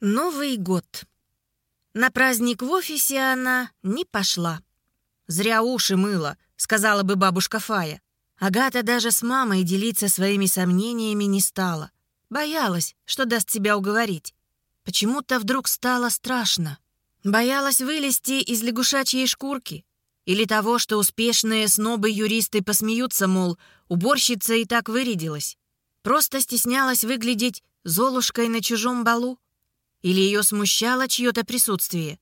Новый год. На праздник в офисе она не пошла. «Зря уши мыла», — сказала бы бабушка Фая. Агата даже с мамой делиться своими сомнениями не стала. Боялась, что даст себя уговорить. Почему-то вдруг стало страшно. Боялась вылезти из лягушачьей шкурки. Или того, что успешные снобы-юристы посмеются, мол, уборщица и так вырядилась. Просто стеснялась выглядеть золушкой на чужом балу. Или ее смущало чье-то присутствие?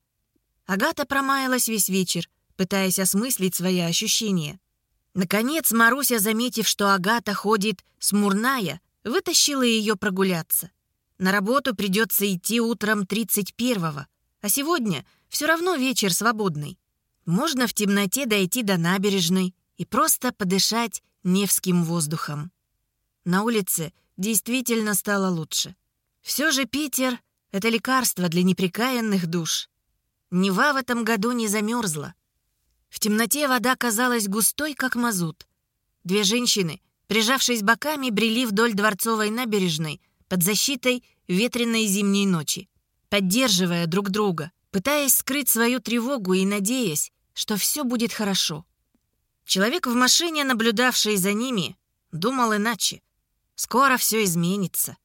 Агата промаялась весь вечер, пытаясь осмыслить свои ощущения. Наконец Маруся, заметив, что Агата ходит смурная, вытащила ее прогуляться. На работу придется идти утром 31-го, а сегодня все равно вечер свободный. Можно в темноте дойти до набережной и просто подышать невским воздухом. На улице действительно стало лучше. Все же Питер это лекарство для неприкаянных душ. Нева в этом году не замерзла. В темноте вода казалась густой, как мазут. Две женщины, прижавшись боками, брели вдоль Дворцовой набережной под защитой ветреной зимней ночи, поддерживая друг друга, пытаясь скрыть свою тревогу и надеясь, что все будет хорошо. Человек в машине, наблюдавший за ними, думал иначе. Скоро все изменится.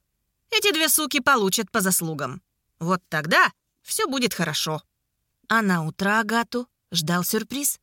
Эти две суки получат по заслугам. Вот тогда все будет хорошо». А на утро Агату ждал сюрприз.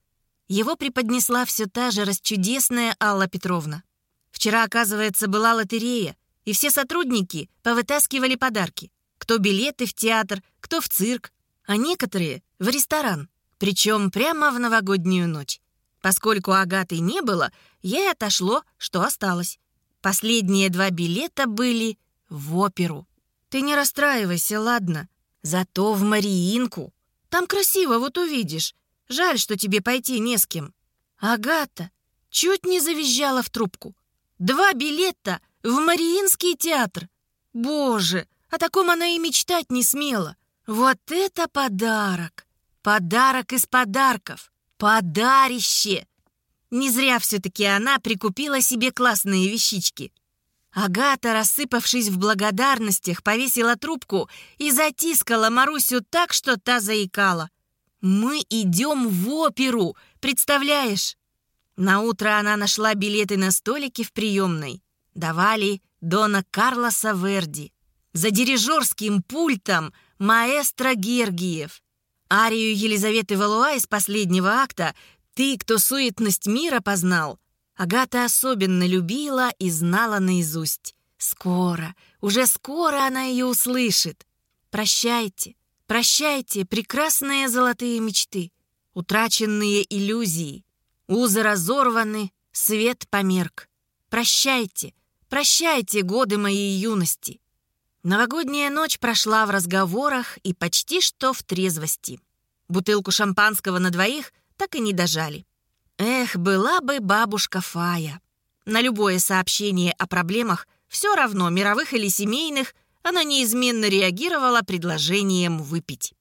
Его преподнесла все та же расчудесная Алла Петровна. Вчера, оказывается, была лотерея, и все сотрудники повытаскивали подарки. Кто билеты в театр, кто в цирк, а некоторые — в ресторан. Причем прямо в новогоднюю ночь. Поскольку Агаты не было, ей отошло, что осталось. Последние два билета были в оперу. Ты не расстраивайся, ладно? Зато в Мариинку. Там красиво, вот увидишь. Жаль, что тебе пойти не с кем. Агата чуть не завизжала в трубку. Два билета в Мариинский театр. Боже, о таком она и мечтать не смела. Вот это подарок! Подарок из подарков! Подарище! Не зря все-таки она прикупила себе классные вещички. Агата, рассыпавшись в благодарностях, повесила трубку и затискала Марусю так, что та заикала. «Мы идем в оперу, представляешь?» На утро она нашла билеты на столике в приемной. Давали Дона Карлоса Верди. За дирижерским пультом маэстро Гергиев. Арию Елизаветы Валуа из последнего акта «Ты, кто суетность мира познал» Агата особенно любила и знала наизусть. Скоро, уже скоро она ее услышит. Прощайте, прощайте, прекрасные золотые мечты, утраченные иллюзии. Узы разорваны, свет померк. Прощайте, прощайте годы моей юности. Новогодняя ночь прошла в разговорах и почти что в трезвости. Бутылку шампанского на двоих так и не дожали. Эх, была бы бабушка Фая. На любое сообщение о проблемах, все равно мировых или семейных, она неизменно реагировала предложением выпить.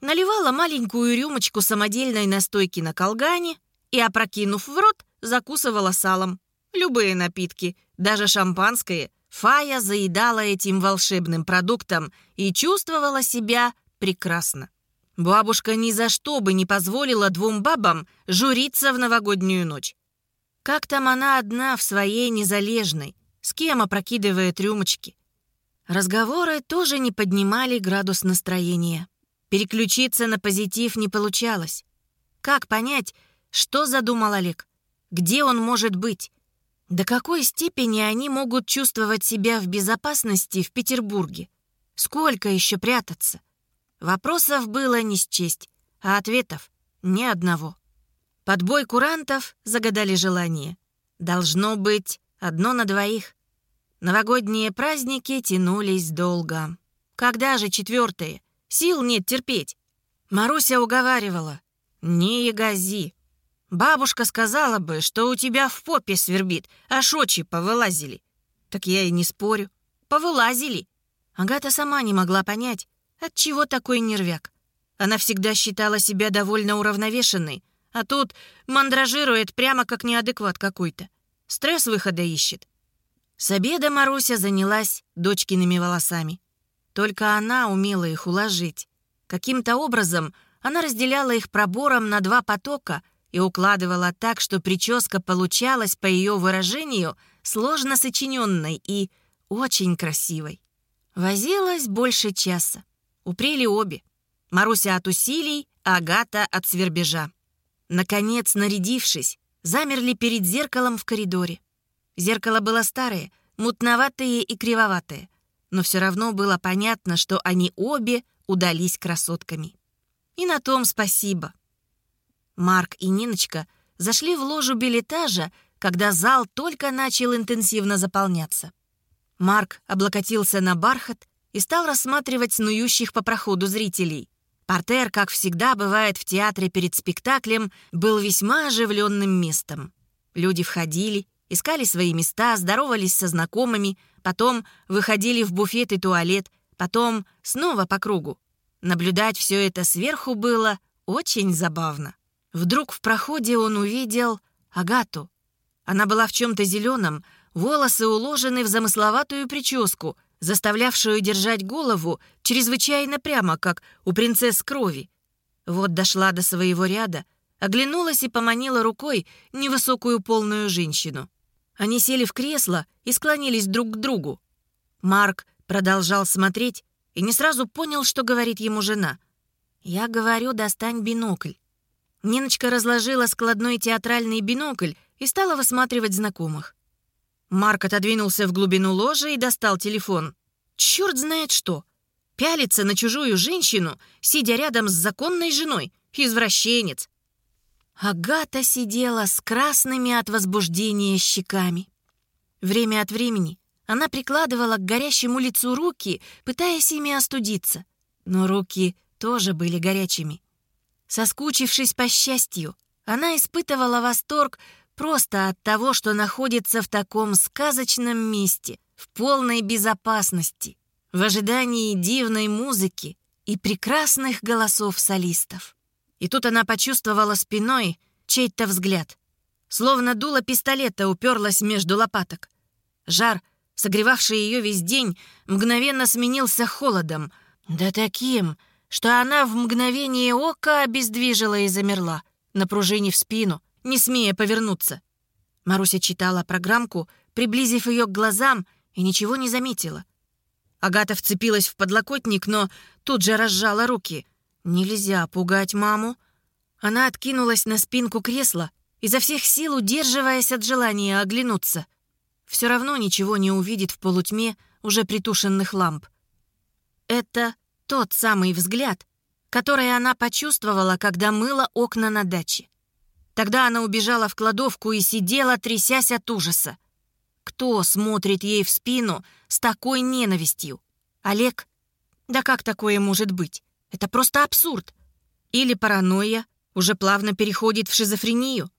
Наливала маленькую рюмочку самодельной настойки на колгане и, опрокинув в рот, закусывала салом. Любые напитки, даже шампанское, Фая заедала этим волшебным продуктом и чувствовала себя прекрасно. Бабушка ни за что бы не позволила двум бабам журиться в новогоднюю ночь. Как там она одна в своей незалежной, с кем опрокидывает рюмочки? Разговоры тоже не поднимали градус настроения. Переключиться на позитив не получалось. Как понять, что задумал Олег? Где он может быть? До какой степени они могут чувствовать себя в безопасности в Петербурге? Сколько еще прятаться? Вопросов было не счесть, а ответов ни одного. Под бой курантов загадали желание. Должно быть одно на двоих. Новогодние праздники тянулись долго. Когда же четвертое? Сил нет терпеть. Маруся уговаривала. «Не ягози. Бабушка сказала бы, что у тебя в попе свербит, а шочи повылазили». Так я и не спорю. Повылазили. Агата сама не могла понять, Отчего такой нервяк? Она всегда считала себя довольно уравновешенной, а тут мандражирует прямо как неадекват какой-то. Стресс выхода ищет. С обеда Маруся занялась дочкиными волосами. Только она умела их уложить. Каким-то образом она разделяла их пробором на два потока и укладывала так, что прическа получалась, по ее выражению, сложно сочиненной и очень красивой. Возилась больше часа. Упрели обе. Маруся от усилий, а Агата от свербежа. Наконец, нарядившись, замерли перед зеркалом в коридоре. Зеркало было старое, мутноватое и кривоватое, но все равно было понятно, что они обе удались красотками. И на том спасибо. Марк и Ниночка зашли в ложу билетажа, когда зал только начал интенсивно заполняться. Марк облокотился на бархат и стал рассматривать снующих по проходу зрителей. Портер, как всегда бывает в театре перед спектаклем, был весьма оживленным местом. Люди входили, искали свои места, здоровались со знакомыми, потом выходили в буфет и туалет, потом снова по кругу. Наблюдать все это сверху было очень забавно. Вдруг в проходе он увидел Агату. Она была в чем-то зеленом, волосы уложены в замысловатую прическу, заставлявшую держать голову чрезвычайно прямо, как у принцесс крови. Вот дошла до своего ряда, оглянулась и поманила рукой невысокую полную женщину. Они сели в кресло и склонились друг к другу. Марк продолжал смотреть и не сразу понял, что говорит ему жена. «Я говорю, достань бинокль». Ниночка разложила складной театральный бинокль и стала высматривать знакомых. Марк отодвинулся в глубину ложи и достал телефон. Черт знает что. Пялится на чужую женщину, сидя рядом с законной женой. Извращенец. Агата сидела с красными от возбуждения щеками. Время от времени она прикладывала к горящему лицу руки, пытаясь ими остудиться. Но руки тоже были горячими. Соскучившись по счастью, она испытывала восторг просто от того, что находится в таком сказочном месте, в полной безопасности, в ожидании дивной музыки и прекрасных голосов солистов. И тут она почувствовала спиной чей-то взгляд. Словно дуло пистолета уперлась между лопаток. Жар, согревавший ее весь день, мгновенно сменился холодом. Да таким, что она в мгновение ока обездвижила и замерла, напружинив спину, не смея повернуться. Маруся читала программку, приблизив ее к глазам, и ничего не заметила. Агата вцепилась в подлокотник, но тут же разжала руки. Нельзя пугать маму. Она откинулась на спинку кресла, изо всех сил удерживаясь от желания оглянуться. Все равно ничего не увидит в полутьме уже притушенных ламп. Это тот самый взгляд, который она почувствовала, когда мыла окна на даче. Тогда она убежала в кладовку и сидела, трясясь от ужаса. Кто смотрит ей в спину с такой ненавистью? Олег? Да как такое может быть? Это просто абсурд. Или паранойя уже плавно переходит в шизофрению.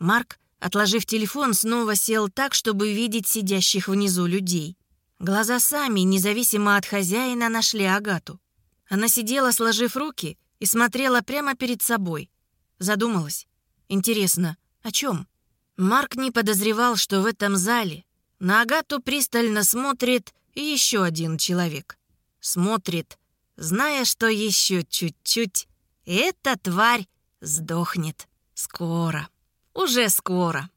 Марк, отложив телефон, снова сел так, чтобы видеть сидящих внизу людей. Глаза сами, независимо от хозяина, нашли Агату. Она сидела, сложив руки, и смотрела прямо перед собой. Задумалась. Интересно, о чем? Марк не подозревал, что в этом зале на Агату пристально смотрит еще один человек. Смотрит, зная, что еще чуть-чуть, эта тварь сдохнет. Скоро. Уже скоро.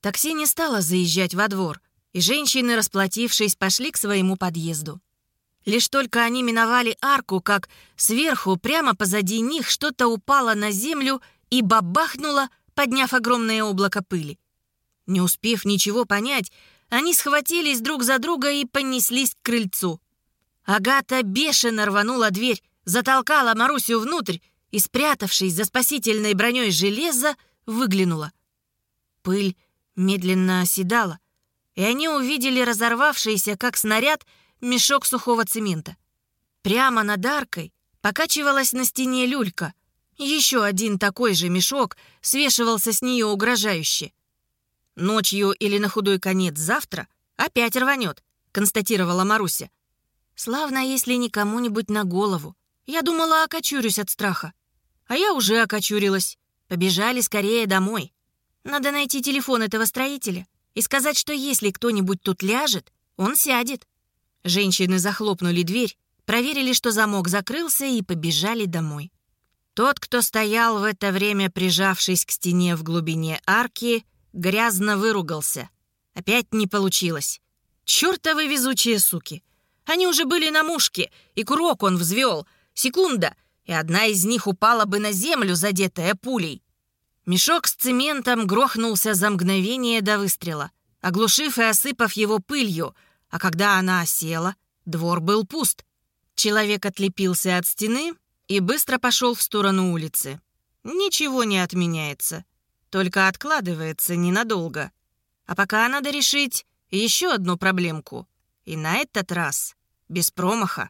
Такси не стало заезжать во двор и женщины, расплатившись, пошли к своему подъезду. Лишь только они миновали арку, как сверху, прямо позади них, что-то упало на землю и бабахнуло, подняв огромное облако пыли. Не успев ничего понять, они схватились друг за друга и понеслись к крыльцу. Агата бешено рванула дверь, затолкала Марусю внутрь и, спрятавшись за спасительной броней железа, выглянула. Пыль медленно оседала, и они увидели разорвавшийся, как снаряд, мешок сухого цемента. Прямо над аркой покачивалась на стене люлька. Еще один такой же мешок свешивался с нее угрожающе. «Ночью или на худой конец завтра опять рванет», — констатировала Маруся. «Славно, если не кому-нибудь на голову. Я думала, окочурюсь от страха. А я уже окочурилась. Побежали скорее домой. Надо найти телефон этого строителя и сказать, что если кто-нибудь тут ляжет, он сядет. Женщины захлопнули дверь, проверили, что замок закрылся, и побежали домой. Тот, кто стоял в это время, прижавшись к стене в глубине арки, грязно выругался. Опять не получилось. Чёртовы везучие суки! Они уже были на мушке, и курок он взвел. Секунда, и одна из них упала бы на землю, задетая пулей. Мешок с цементом грохнулся за мгновение до выстрела, оглушив и осыпав его пылью, а когда она осела, двор был пуст. Человек отлепился от стены и быстро пошел в сторону улицы. Ничего не отменяется, только откладывается ненадолго. А пока надо решить еще одну проблемку. И на этот раз без промаха.